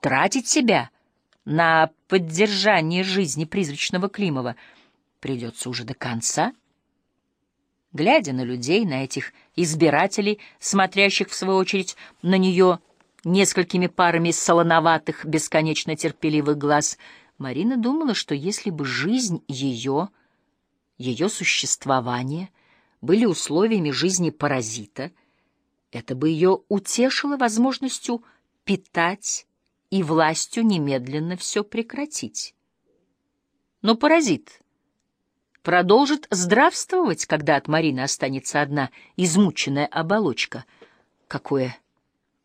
тратить себя на поддержание жизни призрачного Климова придется уже до конца. Глядя на людей, на этих избирателей, смотрящих, в свою очередь, на нее несколькими парами солоноватых, бесконечно терпеливых глаз, Марина думала, что если бы жизнь ее, ее существование были условиями жизни паразита, это бы ее утешило возможностью питать и властью немедленно все прекратить. Но паразит продолжит здравствовать, когда от Марины останется одна измученная оболочка. Какое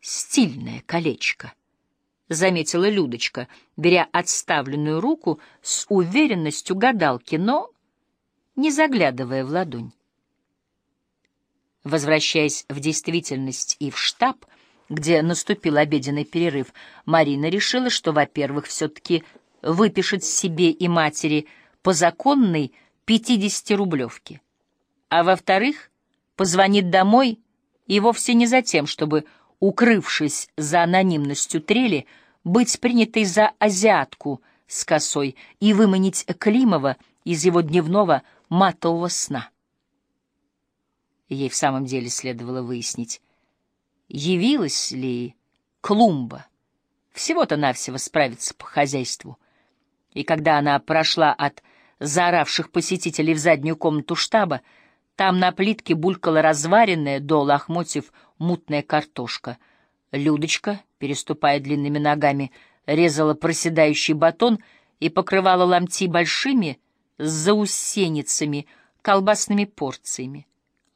стильное колечко! — заметила Людочка, беря отставленную руку с уверенностью гадалки, но не заглядывая в ладонь. Возвращаясь в действительность и в штаб, где наступил обеденный перерыв, Марина решила, что, во-первых, все-таки выпишет себе и матери по законной 50-рублевке, а во-вторых, позвонит домой и вовсе не за тем, чтобы, укрывшись за анонимностью трели, быть принятой за азиатку с косой и выманить Климова из его дневного матового сна. Ей в самом деле следовало выяснить, явилась ли Клумба всего-то навсего справиться по хозяйству. И когда она прошла от заоравших посетителей в заднюю комнату штаба, там на плитке булькала разваренная до лохмотьев мутная картошка. Людочка, переступая длинными ногами, резала проседающий батон и покрывала ломти большими, заусеницами, колбасными порциями.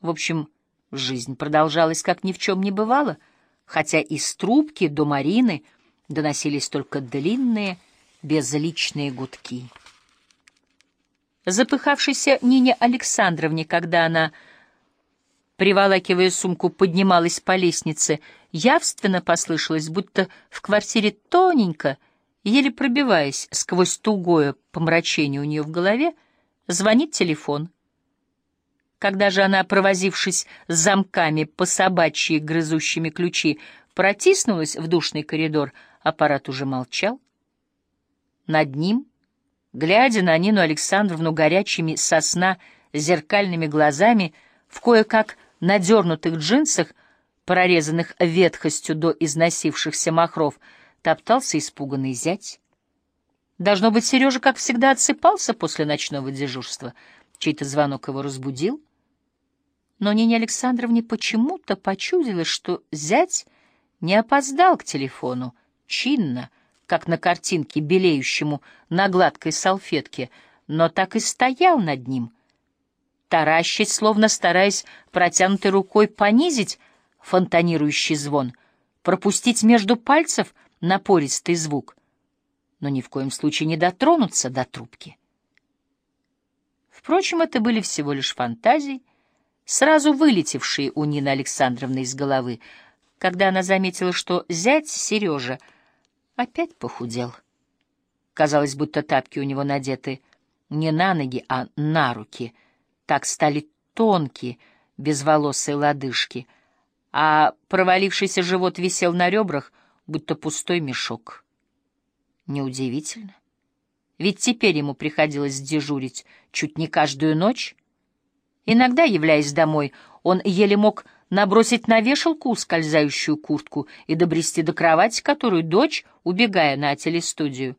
В общем, жизнь продолжалась, как ни в чем не бывало, хотя из трубки до Марины доносились только длинные, безличные гудки. Запыхавшейся Нине Александровне, когда она, приволакивая сумку, поднималась по лестнице, явственно послышалось, будто в квартире тоненько, еле пробиваясь сквозь тугое помрачение у нее в голове, звонит телефон. Когда же она, провозившись с замками по собачьи грызущими ключи, протиснулась в душный коридор, аппарат уже молчал. Над ним — глядя на Нину Александровну горячими сосна зеркальными глазами, в кое-как надернутых джинсах, прорезанных ветхостью до износившихся махров, топтался испуганный зять. Должно быть, Сережа, как всегда, отсыпался после ночного дежурства. Чей-то звонок его разбудил. Но Нине Александровне почему-то почудилось, что зять не опоздал к телефону, чинно, как на картинке, белеющему на гладкой салфетке, но так и стоял над ним, таращить, словно стараясь протянутой рукой понизить фонтанирующий звон, пропустить между пальцев напористый звук, но ни в коем случае не дотронуться до трубки. Впрочем, это были всего лишь фантазии, сразу вылетевшие у Нины Александровны из головы, когда она заметила, что зять Сережа — опять похудел. Казалось, будто тапки у него надеты не на ноги, а на руки. Так стали тонкие, безволосые лодыжки, а провалившийся живот висел на ребрах, будто пустой мешок. Неудивительно. Ведь теперь ему приходилось дежурить чуть не каждую ночь. Иногда, являясь домой, он еле мог набросить на вешалку ускользающую куртку и добрести до кровати, которую дочь, убегая на телестудию,